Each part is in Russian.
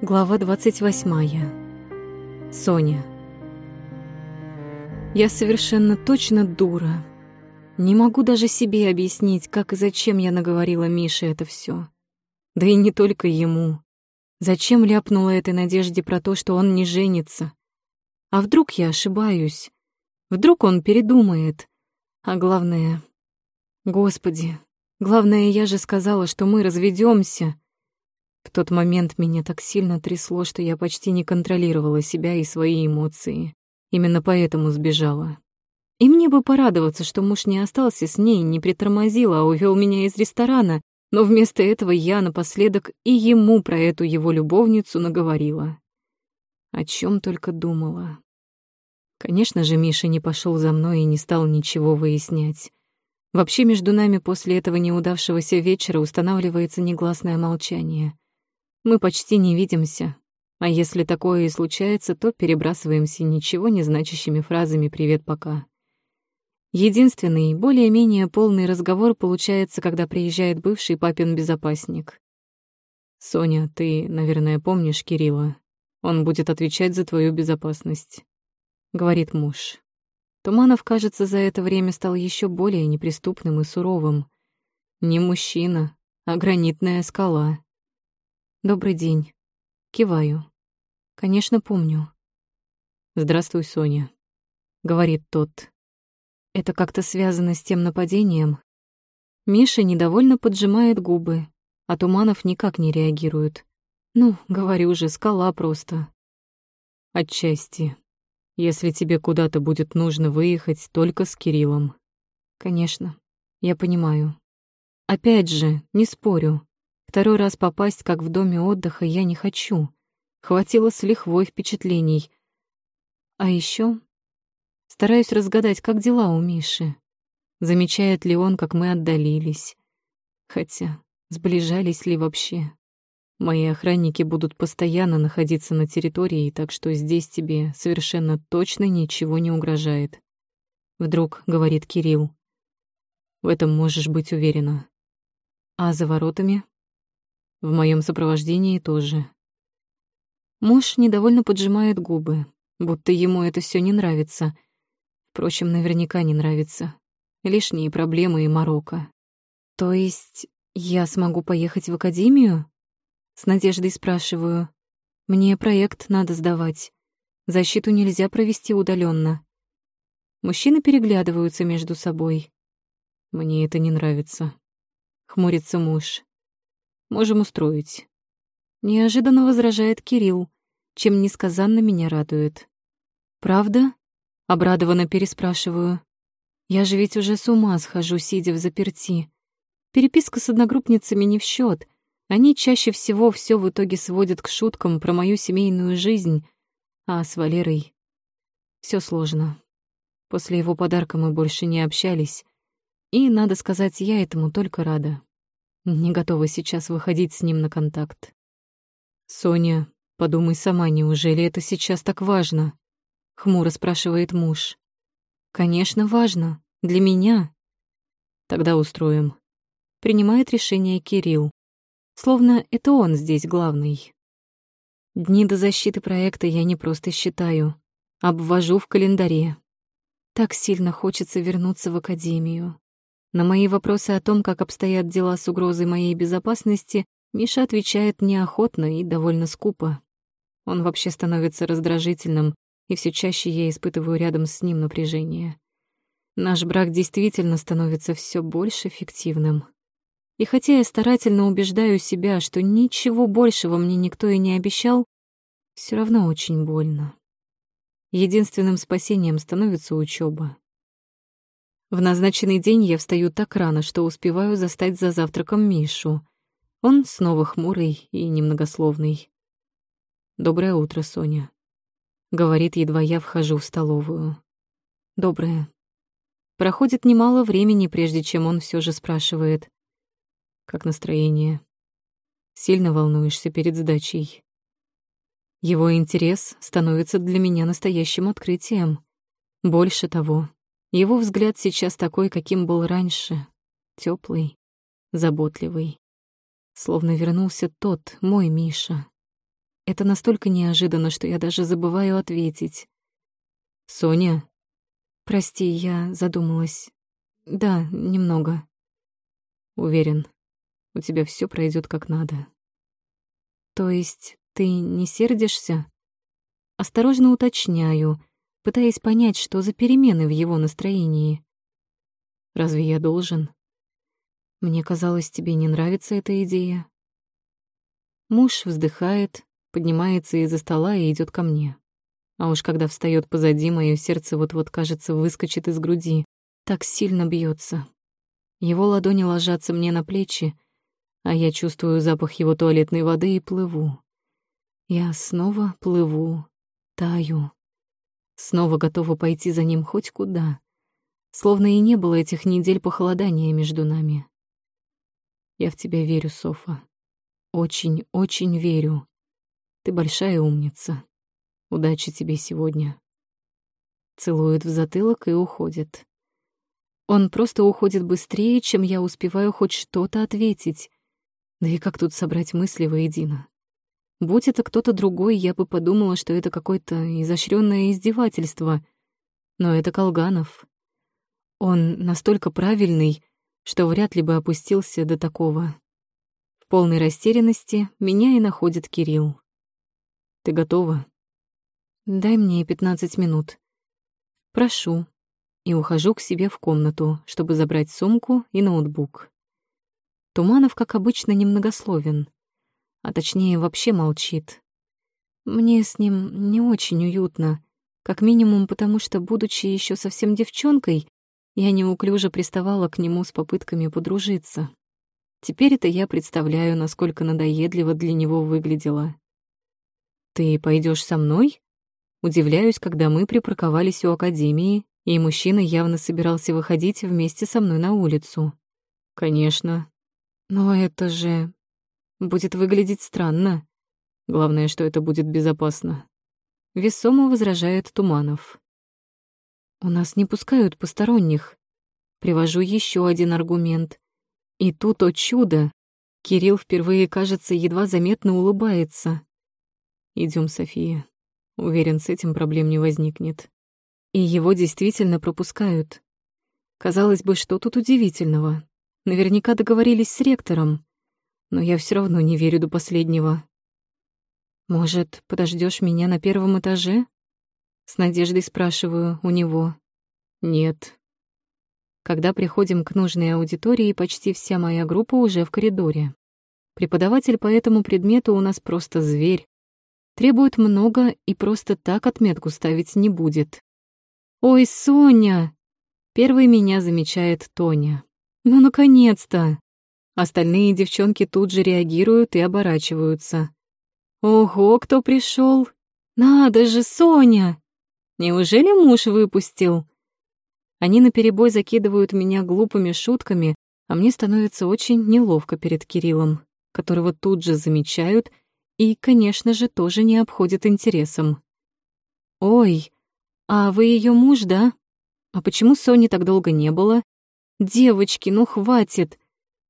Глава 28. Соня. Я совершенно точно дура. Не могу даже себе объяснить, как и зачем я наговорила Мише это все. Да и не только ему. Зачем ляпнула этой надежде про то, что он не женится? А вдруг я ошибаюсь? Вдруг он передумает? А главное... Господи, главное, я же сказала, что мы разведемся. В тот момент меня так сильно трясло, что я почти не контролировала себя и свои эмоции. Именно поэтому сбежала. И мне бы порадоваться, что муж не остался с ней, не притормозил, а увел меня из ресторана, но вместо этого я напоследок и ему про эту его любовницу наговорила. О чем только думала. Конечно же, Миша не пошел за мной и не стал ничего выяснять. Вообще между нами после этого неудавшегося вечера устанавливается негласное молчание. Мы почти не видимся, а если такое и случается, то перебрасываемся ничего не значащими фразами «привет, пока». Единственный, более-менее полный разговор получается, когда приезжает бывший папин безопасник. «Соня, ты, наверное, помнишь Кирилла. Он будет отвечать за твою безопасность», — говорит муж. Туманов, кажется, за это время стал еще более неприступным и суровым. Не мужчина, а гранитная скала. «Добрый день». Киваю. «Конечно, помню». «Здравствуй, Соня», — говорит тот. «Это как-то связано с тем нападением?» Миша недовольно поджимает губы, а Туманов никак не реагирует. «Ну, говорю же, скала просто». «Отчасти. Если тебе куда-то будет нужно выехать, только с Кириллом». «Конечно, я понимаю. Опять же, не спорю. Второй раз попасть, как в доме отдыха, я не хочу. Хватило с лихвой впечатлений. А еще стараюсь разгадать, как дела у Миши. Замечает ли он, как мы отдалились. Хотя, сближались ли вообще. Мои охранники будут постоянно находиться на территории, так что здесь тебе совершенно точно ничего не угрожает. Вдруг говорит Кирилл. В этом можешь быть уверена. А за воротами в моем сопровождении тоже. Муж недовольно поджимает губы, будто ему это все не нравится. Впрочем, наверняка не нравится. Лишние проблемы и морока. То есть я смогу поехать в академию? С надеждой спрашиваю. Мне проект надо сдавать. Защиту нельзя провести удаленно. Мужчины переглядываются между собой. Мне это не нравится. Хмурится муж. Можем устроить. Неожиданно возражает Кирилл, чем несказанно меня радует. Правда? Обрадованно переспрашиваю. Я же ведь уже с ума схожу, сидя в заперти. Переписка с одногруппницами не в счет. Они чаще всего все в итоге сводят к шуткам про мою семейную жизнь, а с Валерой все сложно. После его подарка мы больше не общались, и, надо сказать, я этому только рада. Не готова сейчас выходить с ним на контакт. «Соня, подумай сама, неужели это сейчас так важно?» — хмуро спрашивает муж. «Конечно, важно. Для меня». «Тогда устроим». Принимает решение Кирилл. Словно это он здесь главный. Дни до защиты проекта я не просто считаю, обвожу в календаре. Так сильно хочется вернуться в академию. На мои вопросы о том, как обстоят дела с угрозой моей безопасности, Миша отвечает неохотно и довольно скупо. Он вообще становится раздражительным, и все чаще я испытываю рядом с ним напряжение. Наш брак действительно становится все больше фиктивным. И хотя я старательно убеждаю себя, что ничего большего мне никто и не обещал, все равно очень больно. Единственным спасением становится учеба. В назначенный день я встаю так рано, что успеваю застать за завтраком Мишу. Он снова хмурый и немногословный. «Доброе утро, Соня», — говорит, едва я вхожу в столовую. «Доброе». Проходит немало времени, прежде чем он все же спрашивает. «Как настроение? Сильно волнуешься перед сдачей?» Его интерес становится для меня настоящим открытием. Больше того, его взгляд сейчас такой, каким был раньше, теплый, заботливый. Словно вернулся тот, мой Миша. Это настолько неожиданно, что я даже забываю ответить. «Соня?» «Прости, я задумалась. Да, немного». «Уверен, у тебя все пройдет как надо». «То есть ты не сердишься?» Осторожно уточняю, пытаясь понять, что за перемены в его настроении. «Разве я должен?» «Мне казалось, тебе не нравится эта идея». Муж вздыхает, поднимается из-за стола и идет ко мне. А уж когда встает позади, мое сердце вот-вот, кажется, выскочит из груди. Так сильно бьется. Его ладони ложатся мне на плечи, а я чувствую запах его туалетной воды и плыву. Я снова плыву, таю. Снова готова пойти за ним хоть куда. Словно и не было этих недель похолодания между нами. Я в тебя верю, Софа. Очень-очень верю. Ты большая умница. Удачи тебе сегодня. Целует в затылок и уходит. Он просто уходит быстрее, чем я успеваю хоть что-то ответить. Да и как тут собрать мысли воедино? Будь это кто-то другой, я бы подумала, что это какое-то изощренное издевательство. Но это Колганов. Он настолько правильный, что вряд ли бы опустился до такого. В полной растерянности меня и находит Кирилл. «Ты готова?» Дай мне пятнадцать минут. Прошу. И ухожу к себе в комнату, чтобы забрать сумку и ноутбук. Туманов, как обычно, немногословен. А точнее, вообще молчит. Мне с ним не очень уютно. Как минимум потому, что, будучи еще совсем девчонкой, я неуклюже приставала к нему с попытками подружиться. Теперь это я представляю, насколько надоедливо для него выглядело. «Ты пойдешь со мной?» Удивляюсь, когда мы припарковались у академии, и мужчина явно собирался выходить вместе со мной на улицу. Конечно. Но это же будет выглядеть странно. Главное, что это будет безопасно. Весомо возражает Туманов. У нас не пускают посторонних. Привожу еще один аргумент. И тут, о чудо, Кирилл впервые, кажется, едва заметно улыбается. Идем, София. Уверен, с этим проблем не возникнет. И его действительно пропускают. Казалось бы, что тут удивительного? Наверняка договорились с ректором. Но я все равно не верю до последнего. Может, подождешь меня на первом этаже? С надеждой спрашиваю у него. Нет. Когда приходим к нужной аудитории, почти вся моя группа уже в коридоре. Преподаватель по этому предмету у нас просто зверь, Требует много и просто так отметку ставить не будет. «Ой, Соня!» Первый меня замечает Тоня. «Ну, наконец-то!» Остальные девчонки тут же реагируют и оборачиваются. «Ого, кто пришел? Надо же, Соня! Неужели муж выпустил?» Они наперебой закидывают меня глупыми шутками, а мне становится очень неловко перед Кириллом, которого тут же замечают — и, конечно же, тоже не обходит интересом. «Ой, а вы ее муж, да? А почему Сони так долго не было? Девочки, ну хватит!»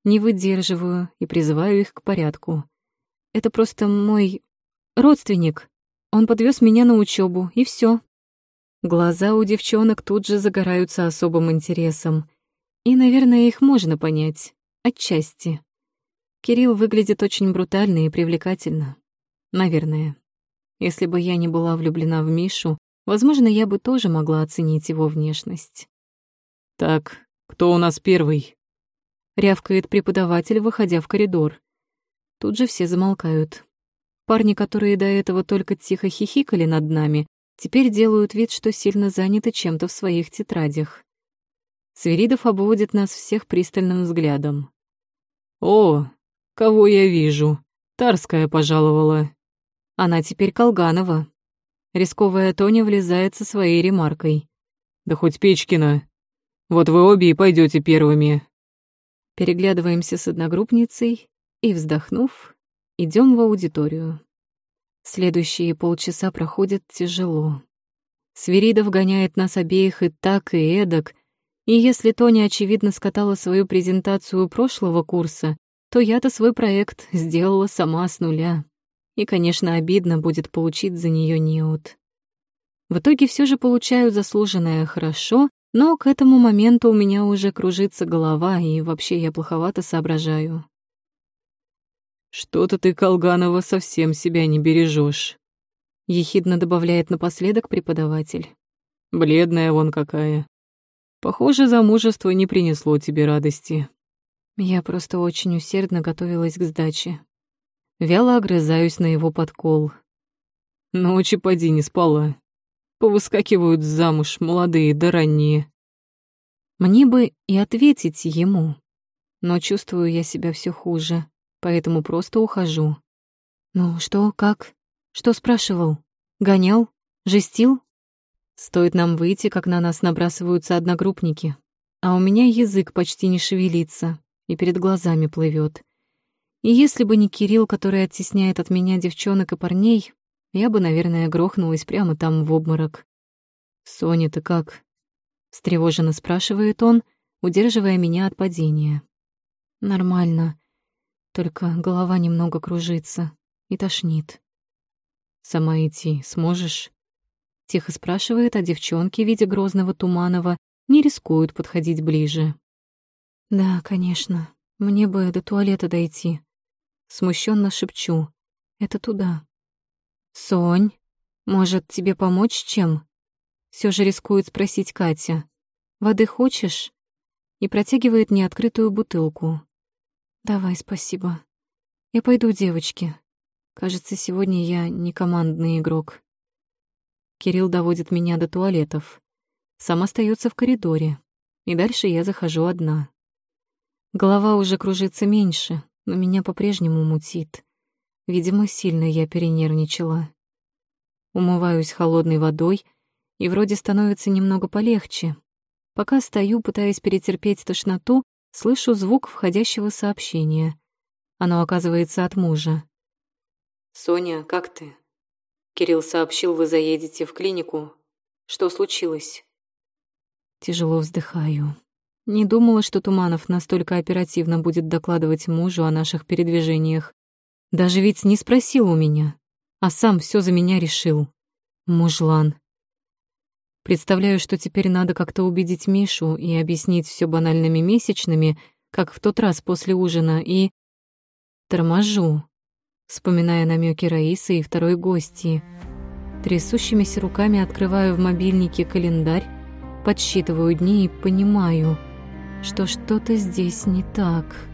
Не выдерживаю и призываю их к порядку. Это просто мой родственник. Он подвез меня на учебу, и все. Глаза у девчонок тут же загораются особым интересом. И, наверное, их можно понять. Отчасти. Кирилл выглядит очень брутально и привлекательно. Наверное. Если бы я не была влюблена в Мишу, возможно, я бы тоже могла оценить его внешность. «Так, кто у нас первый?» Рявкает преподаватель, выходя в коридор. Тут же все замолкают. Парни, которые до этого только тихо хихикали над нами, теперь делают вид, что сильно заняты чем-то в своих тетрадях. Свиридов обводит нас всех пристальным взглядом. «О, Кого я вижу? Тарская пожаловала. Она теперь Колганова. Рисковая Тоня влезает со своей ремаркой. Да хоть Печкина. Вот вы обе и пойдете первыми. Переглядываемся с одногруппницей и, вздохнув, идем в аудиторию. Следующие полчаса проходят тяжело. Свиридов гоняет нас обеих и так, и эдак, и если Тоня, очевидно, скатала свою презентацию прошлого курса, то я-то свой проект сделала сама с нуля. И, конечно, обидно будет получить за нее неуд. В итоге все же получаю заслуженное хорошо, но к этому моменту у меня уже кружится голова, и вообще я плоховато соображаю. «Что-то ты, Колганова, совсем себя не бережешь, ехидно добавляет напоследок преподаватель. «Бледная вон какая. Похоже, замужество не принесло тебе радости». Я просто очень усердно готовилась к сдаче. Вяло огрызаюсь на его подкол. Ночи поди не спала. Повыскакивают замуж молодые да ранние. Мне бы и ответить ему, но чувствую я себя все хуже, поэтому просто ухожу. Ну, что, как? Что спрашивал? Гонял? Жестил? Стоит нам выйти, как на нас набрасываются одногруппники. А у меня язык почти не шевелится и перед глазами плывет. И если бы не Кирилл, который оттесняет от меня девчонок и парней, я бы, наверное, грохнулась прямо там в обморок. «Соня, ты как?» — встревоженно спрашивает он, удерживая меня от падения. «Нормально, только голова немного кружится и тошнит». «Сама идти сможешь?» Тихо спрашивает, а девчонки, видя грозного Туманова, не рискуют подходить ближе. «Да, конечно. Мне бы до туалета дойти». Смущенно шепчу. «Это туда». «Сонь, может, тебе помочь чем?» Все же рискует спросить Катя. «Воды хочешь?» И протягивает неоткрытую бутылку. «Давай, спасибо. Я пойду, девочки. Кажется, сегодня я не командный игрок». Кирилл доводит меня до туалетов. Сам остается в коридоре. И дальше я захожу одна. Голова уже кружится меньше, но меня по-прежнему мутит. Видимо, сильно я перенервничала. Умываюсь холодной водой, и вроде становится немного полегче. Пока стою, пытаясь перетерпеть тошноту, слышу звук входящего сообщения. Оно оказывается от мужа. «Соня, как ты?» Кирилл сообщил, вы заедете в клинику. Что случилось? Тяжело вздыхаю. Не думала, что Туманов настолько оперативно будет докладывать мужу о наших передвижениях. Даже ведь не спросил у меня, а сам все за меня решил. Мужлан. Представляю, что теперь надо как-то убедить Мишу и объяснить все банальными месячными, как в тот раз после ужина, и... Торможу вспоминая намеки Раисы и второй гости. Трясущимися руками открываю в мобильнике календарь, подсчитываю дни и понимаю, что что-то здесь не так.